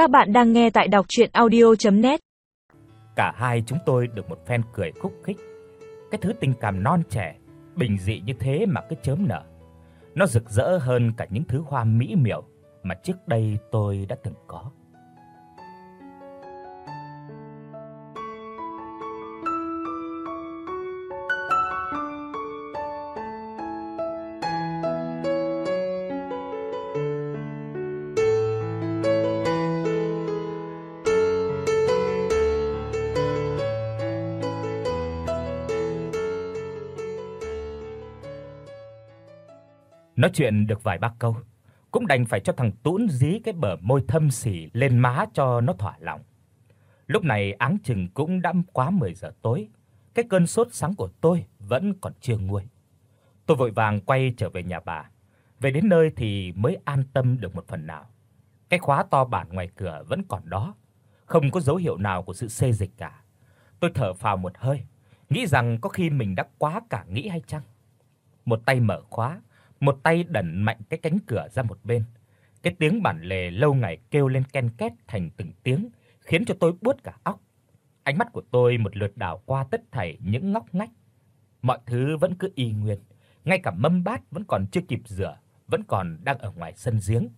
Các bạn đang nghe tại đọc audio net Cả hai chúng tôi được một phen cười khúc khích. Cái thứ tình cảm non trẻ, bình dị như thế mà cứ chớm nở. Nó rực rỡ hơn cả những thứ hoa mỹ miều mà trước đây tôi đã từng có. Nói chuyện được vài ba câu, cũng đành phải cho thằng Tún dí cái bờ môi thâm sỉ lên má cho nó thỏa lòng. Lúc này áng chừng cũng đã quá 10 giờ tối, cái cơn sốt sáng của tôi vẫn còn chưa nguôi. Tôi vội vàng quay trở về nhà bà. Về đến nơi thì mới an tâm được một phần nào. Cái khóa to bản ngoài cửa vẫn còn đó, không có dấu hiệu nào của sự xê dịch cả. Tôi thở phào một hơi, nghĩ rằng có khi mình đã quá cả nghĩ hay chăng. Một tay mở khóa, một tay đẩy mạnh cái cánh cửa ra một bên. Cái tiếng bản lề lâu ngày kêu lên ken két thành từng tiếng, khiến cho tôi buốt cả óc. Ánh mắt của tôi một lượt đảo qua tất thảy những ngóc ngách. Mọi thứ vẫn cứ y nguyên, ngay cả mâm bát vẫn còn chưa kịp rửa, vẫn còn đang ở ngoài sân giếng.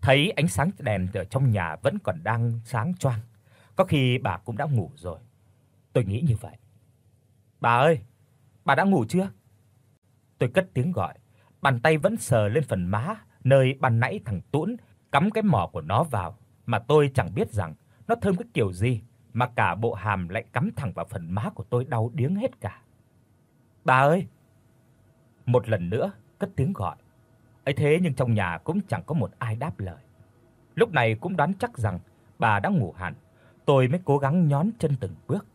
Thấy ánh sáng đèn ở trong nhà vẫn còn đang sáng choang, có khi bà cũng đã ngủ rồi. Tôi nghĩ như vậy. Bà ơi, bà đã ngủ chưa? Tôi cất tiếng gọi, bàn tay vẫn sờ lên phần má nơi ban nãy thằng Tuấn cắm cái mỏ của nó vào, mà tôi chẳng biết rằng nó thơm cái kiểu gì mà cả bộ hàm lại cắm thẳng vào phần má của tôi đau điếng hết cả. "Bà ơi!" Một lần nữa cất tiếng gọi. Ấy thế nhưng trong nhà cũng chẳng có một ai đáp lời. Lúc này cũng đoán chắc rằng bà đã ngủ hẳn, tôi mới cố gắng nhón chân từng bước,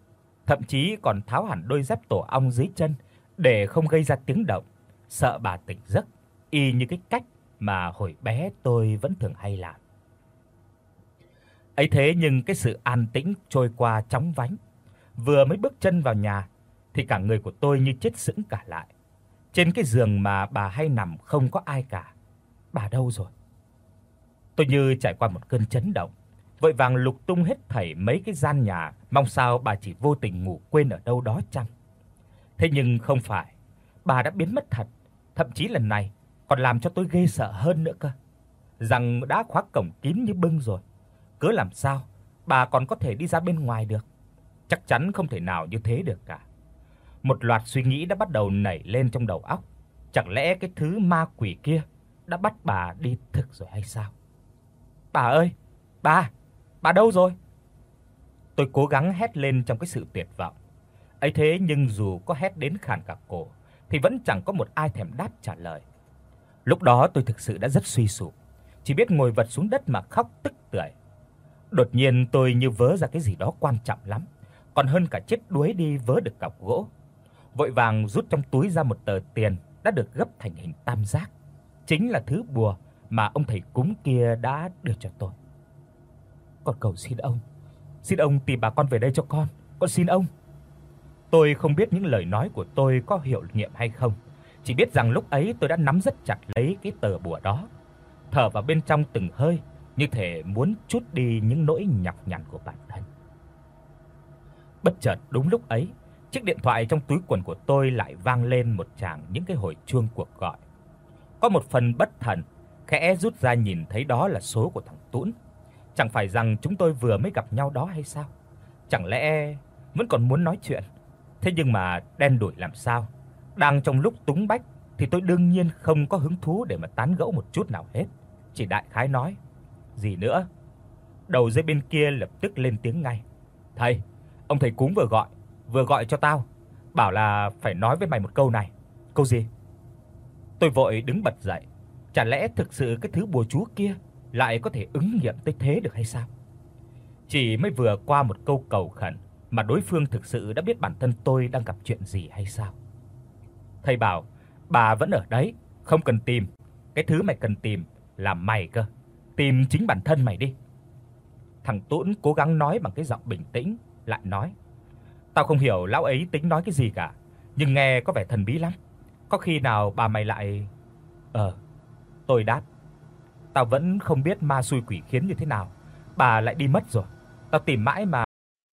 thậm chí còn tháo hẳn đôi dép tổ ong dưới chân để không gây ra tiếng động sợ bà tỉnh giấc, y như cái cách mà hồi bé tôi vẫn thường hay làm. Ấy thế nhưng cái sự an tĩnh trôi qua chóng vánh, vừa mới bước chân vào nhà thì cả người của tôi như chết sững cả lại. Trên cái giường mà bà hay nằm không có ai cả. Bà đâu rồi? Tôi như trải qua một cơn chấn động, vội vàng lục tung hết thảy mấy cái gian nhà, mong sao bà chỉ vô tình ngủ quên ở đâu đó chăng. Thế nhưng không phải, bà đã biến mất thật, thậm chí lần này còn làm cho tôi ghê sợ hơn nữa cơ. Rằng đã khóa cổng kín như bưng rồi, cớ làm sao bà còn có thể đi ra bên ngoài được? Chắc chắn không thể nào như thế được cả. Một loạt suy nghĩ đã bắt đầu nảy lên trong đầu óc. Chẳng lẽ cái thứ ma quỷ kia đã bắt bà đi thực rồi hay sao? Bà ơi, bà, bà đâu rồi? Tôi cố gắng hét lên trong cái sự tuyệt vọng. Ấy thế nhưng dù có hét đến khàn cả cổ thì vẫn chẳng có một ai thèm đáp trả lời. Lúc đó tôi thực sự đã rất suy sụp, chỉ biết ngồi vật xuống đất mà khóc tức tưởi. Đột nhiên tôi như vớ ra cái gì đó quan trọng lắm, còn hơn cả chết đuối đi vớ được cọc gỗ. Vội vàng rút trong túi ra một tờ tiền đã được gấp thành hình tam giác, chính là thứ bùa mà ông thầy cúng kia đã đưa cho tôi. Con cầu xin ông, xin ông tìm bà con về đây cho con, con xin ông. Tôi không biết những lời nói của tôi có hiệu nghiệm hay không, chỉ biết rằng lúc ấy tôi đã nắm rất chặt lấy cái tờ bùa đó, thở vào bên trong từng hơi, như thể muốn trút đi những nỗi nhọc nhằn của bản thân. Bất chợt đúng lúc ấy, chiếc điện thoại trong túi quần của tôi lại vang lên một tràng những cái hồi chuông cuộc gọi. Có một phần bất thần, khẽ rút ra nhìn thấy đó là số của thằng Tuấn. Chẳng phải rằng chúng tôi vừa mới gặp nhau đó hay sao? Chẳng lẽ vẫn còn muốn nói chuyện? Thế nhưng mà đen đuổi làm sao? Đang trong lúc túng bách thì tôi đương nhiên không có hứng thú để mà tán gẫu một chút nào hết, chỉ đại khái nói, gì nữa. Đầu dây bên kia lập tức lên tiếng ngay. "Thầy, ông thầy cúng vừa gọi, vừa gọi cho tao, bảo là phải nói với mày một câu này." "Câu gì?" Tôi vội đứng bật dậy, chả lẽ thực sự cái thứ bùa chú kia lại có thể ứng nghiệm tới thế được hay sao? Chỉ mới vừa qua một câu cầu khẩn mà đối phương thực sự đã biết bản thân tôi đang gặp chuyện gì hay sao? Thầy bảo, bà vẫn ở đấy, không cần tìm, cái thứ mày cần tìm là mày cơ. Tìm chính bản thân mày đi. Thằng Tuấn cố gắng nói bằng cái giọng bình tĩnh, lại nói: "Tao không hiểu lão ấy tính nói cái gì cả, nhưng nghe có vẻ thần bí lắm. Có khi nào bà mày lại Ờ." Tôi đáp: tao vẫn không biết ma xui quỷ khiến như thế nào, bà lại đi mất rồi. Tao tìm mãi mà